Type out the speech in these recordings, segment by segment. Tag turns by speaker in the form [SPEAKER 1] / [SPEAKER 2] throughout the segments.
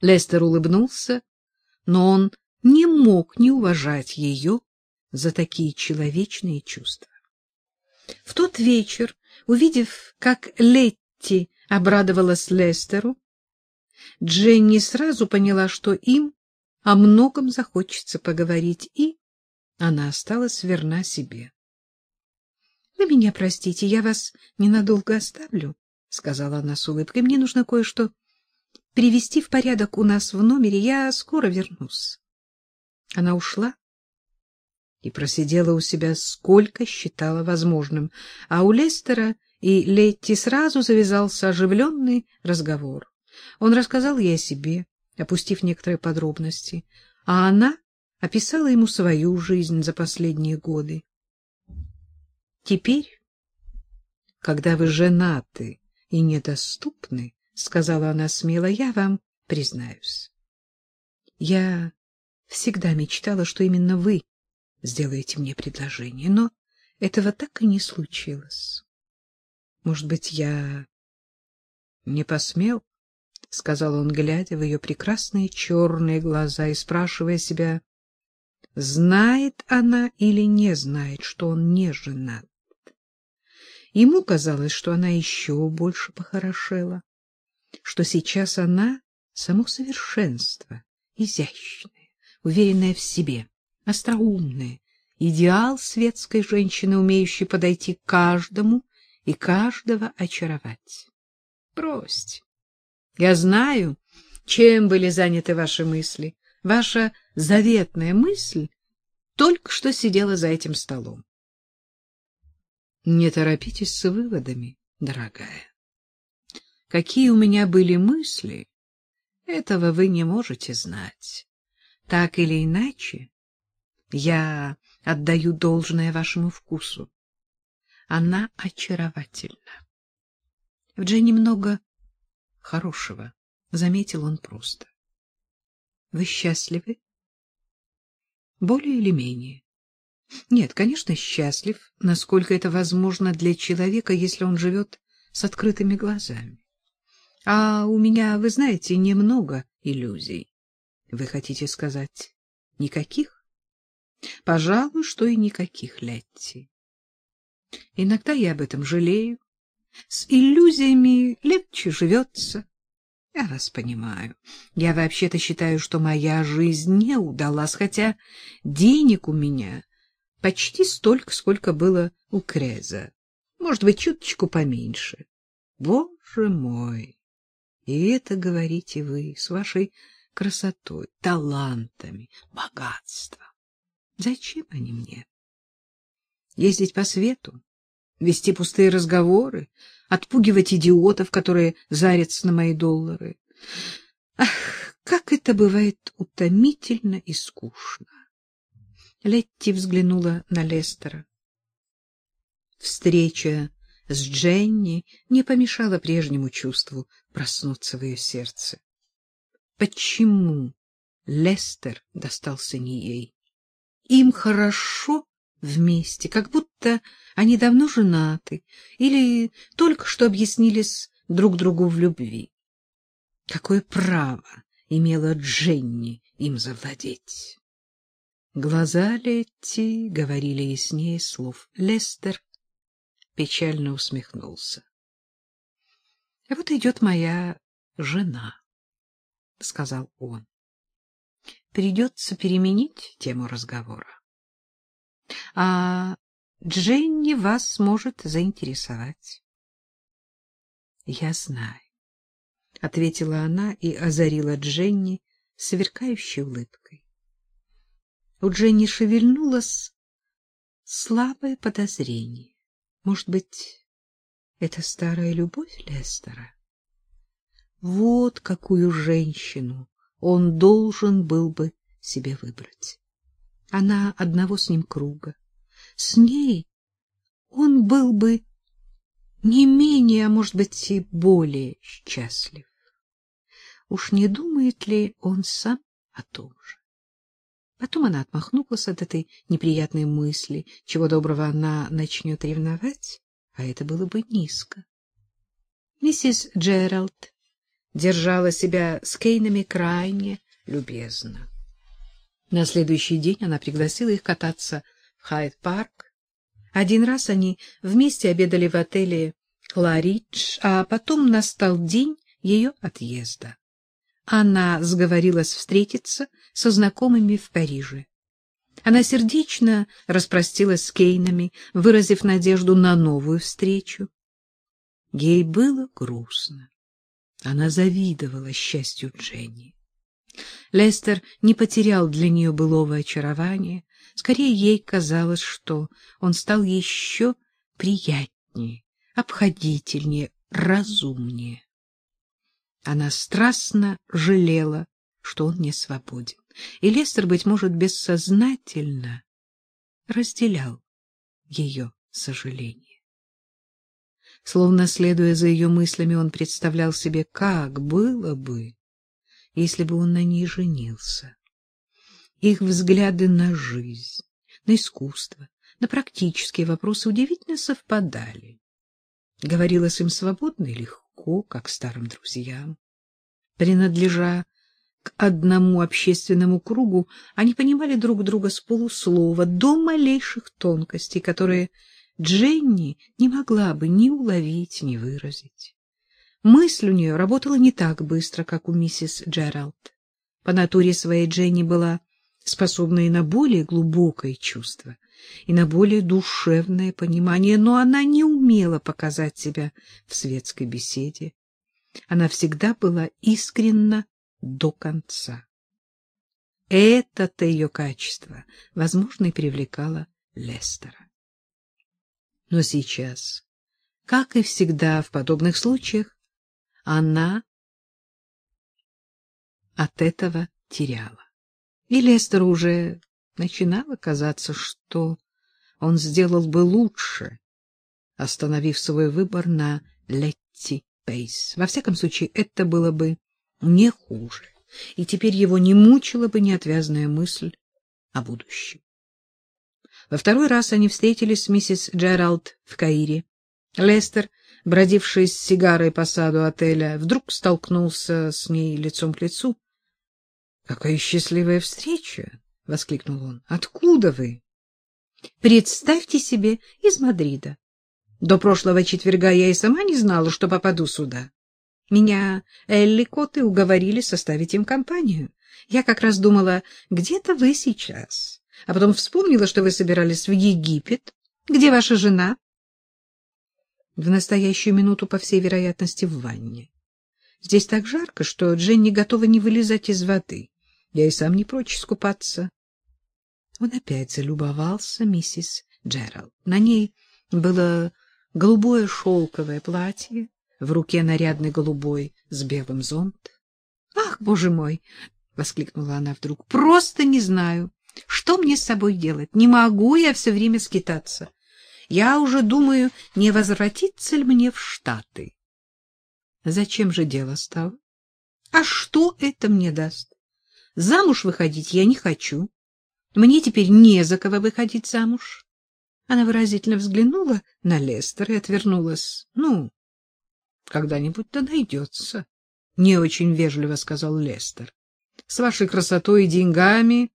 [SPEAKER 1] Лестер улыбнулся, но он не мог не уважать ее за такие человечные чувства. В тот вечер, увидев, как Летти обрадовалась Лестеру, Дженни сразу поняла, что им о многом захочется поговорить, и она осталась верна себе. — Вы меня простите, я вас ненадолго оставлю, — сказала она с улыбкой. — Мне нужно кое-что привести в порядок у нас в номере. Я скоро вернусь. Она ушла и просидела у себя сколько считала возможным, а у Лестера и Летти сразу завязался оживленный разговор. Он рассказал ей о себе, опустив некоторые подробности, а она описала ему свою жизнь за последние годы. Теперь, когда вы женаты и недоступны, — сказала она смело, — я вам признаюсь. Я всегда мечтала, что именно вы сделаете мне предложение, но этого так и не случилось. Может быть, я не посмел? — сказал он, глядя в ее прекрасные черные глаза и спрашивая себя, знает она или не знает, что он не женат. Ему казалось, что она еще больше похорошела, что сейчас она — само совершенство, изящная, уверенная в себе, остроумная, идеал светской женщины, умеющей подойти к каждому и каждого очаровать. Бросьте. Я знаю, чем были заняты ваши мысли. Ваша заветная мысль только что сидела за этим столом. Не торопитесь с выводами, дорогая. Какие у меня были мысли, этого вы не можете знать. Так или иначе, я отдаю должное вашему вкусу. Она очаровательна. В Дженни много хорошего, — заметил он просто. — Вы счастливы? — Более или менее. Нет, конечно, счастлив, насколько это возможно для человека, если он живет с открытыми глазами. А у меня, вы знаете, немного иллюзий. Вы хотите сказать, никаких? Пожалуй, что и никаких, Летти. Иногда я об этом жалею, с иллюзиями легче живется. Я вас понимаю. Я вообще-то считаю, что моя жизнь не удалась, хотя денег у меня почти столько, сколько было у Креза. Может быть, чуточку поменьше. Боже мой! И это говорите вы с вашей красотой, талантами, богатством. Зачем они мне? Ездить по свету, вести пустые разговоры, отпугивать идиотов, которые зарятся на мои доллары. Ах, как это бывает утомительно и скучно. Летти взглянула на Лестера. Встреча с Дженни не помешала прежнему чувству проснуться в ее сердце. Почему Лестер достался не ей? Им хорошо вместе, как будто они давно женаты или только что объяснились друг другу в любви. Какое право имела Дженни им завладеть? Глаза Летти говорили яснее слов. Лестер печально усмехнулся. — вот идет моя жена, — сказал он. — Придется переменить тему разговора. А Дженни вас может заинтересовать. — Я знаю, — ответила она и озарила Дженни сверкающей улыбкой. У Дженни шевельнулось слабое подозрение. Может быть, это старая любовь Лестера? Вот какую женщину он должен был бы себе выбрать. Она одного с ним круга. С ней он был бы не менее, а может быть и более счастлив. Уж не думает ли он сам о том же? Потом она отмахнулась от этой неприятной мысли, чего доброго она начнет ревновать, а это было бы низко. Миссис Джеральд держала себя с Кейнами крайне любезно. На следующий день она пригласила их кататься в Хайд-парк. Один раз они вместе обедали в отеле «Кларидж», а потом настал день ее отъезда. Она сговорилась встретиться со знакомыми в Париже. Она сердечно распростилась с Кейнами, выразив надежду на новую встречу. Ей было грустно. Она завидовала счастью Дженни. Лестер не потерял для нее былого очарования. Скорее, ей казалось, что он стал еще приятнее, обходительнее, разумнее. Она страстно жалела, что он не свободен. И Лестер, быть может, бессознательно разделял ее сожаление. Словно следуя за ее мыслями, он представлял себе, как было бы, если бы он на ней женился. Их взгляды на жизнь, на искусство, на практические вопросы удивительно совпадали. Говорилось им свободно и легко, как старым друзьям. Принадлежа к одному общественному кругу, они понимали друг друга с полуслова до малейших тонкостей, которые Дженни не могла бы ни уловить, ни выразить. Мысль у нее работала не так быстро, как у миссис Джеральд. По натуре своей Дженни была способна и на более глубокое чувство, и на более душевное понимание, но она не умела показать себя в светской беседе. Она всегда была искренна до конца. Это-то ее качество, возможно, и привлекало Лестера. Но сейчас, как и всегда в подобных случаях, она от этого теряла. И Лестеру уже начинало казаться, что он сделал бы лучше, остановив свой выбор на Летти Пейс. Во всяком случае, это было бы не хуже, и теперь его не мучила бы неотвязная мысль о будущем. Во второй раз они встретились с миссис Джеральд в Каире. Лестер бродивший с сигарой по саду отеля, вдруг столкнулся с ней лицом к лицу. — Какая счастливая встреча! — воскликнул он. — Откуда вы? — Представьте себе, из Мадрида. До прошлого четверга я и сама не знала, что попаду сюда. Меня Элли Коты уговорили составить им компанию. Я как раз думала, где-то вы сейчас. А потом вспомнила, что вы собирались в Египет. Где ваша жена? в настоящую минуту, по всей вероятности, в ванне. Здесь так жарко, что Дженни готова не вылезать из воды. Я и сам не прочь искупаться. Он опять залюбовался миссис Джеральд. На ней было голубое шелковое платье, в руке нарядный голубой с белым зонт. — Ах, боже мой! — воскликнула она вдруг. — Просто не знаю, что мне с собой делать. Не могу я все время скитаться. Я уже думаю, не возвратиться ли мне в Штаты. Зачем же дело стало? А что это мне даст? Замуж выходить я не хочу. Мне теперь не за кого выходить замуж. Она выразительно взглянула на Лестера и отвернулась. Ну, когда-нибудь да найдется. Не очень вежливо сказал Лестер. С вашей красотой и деньгами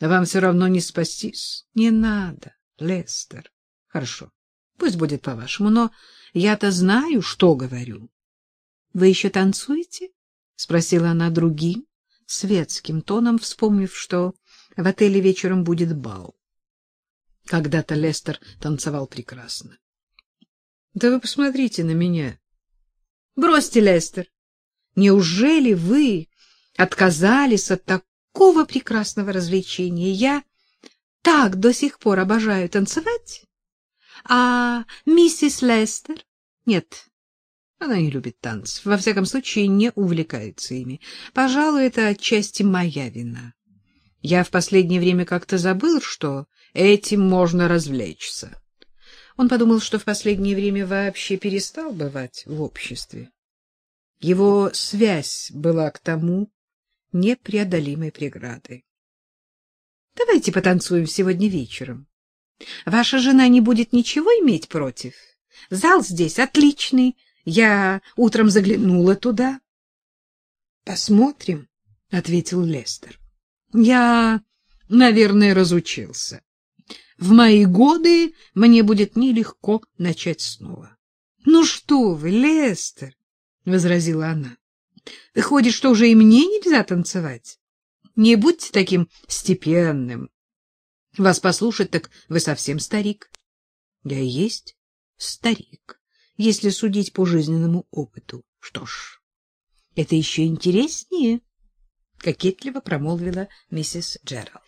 [SPEAKER 1] вам все равно не спастись. Не надо, Лестер. Хорошо, пусть будет по-вашему, но я-то знаю, что говорю. — Вы еще танцуете? — спросила она другим, светским тоном, вспомнив, что в отеле вечером будет бал. Когда-то Лестер танцевал прекрасно. — Да вы посмотрите на меня. — Бросьте, Лестер. Неужели вы отказались от такого прекрасного развлечения? Я так до сих пор обожаю танцевать. А миссис Лестер? Нет, она не любит танцев. Во всяком случае, не увлекается ими. Пожалуй, это отчасти моя вина. Я в последнее время как-то забыл, что этим можно развлечься. Он подумал, что в последнее время вообще перестал бывать в обществе. Его связь была к тому непреодолимой преградой. — Давайте потанцуем сегодня вечером. Ваша жена не будет ничего иметь против? Зал здесь отличный. Я утром заглянула туда. Посмотрим, ответил Лестер. Я, наверное, разучился. В мои годы мне будет нелегко начать снова. Ну что вы, Лестер, возразила она. Выходит, что уже и мне нельзя танцевать. Не будьте таким степенным. Вас послушать, так вы совсем старик. Я и есть старик, если судить по жизненному опыту. Что ж, это еще интереснее, — кокетливо промолвила миссис Джеральд.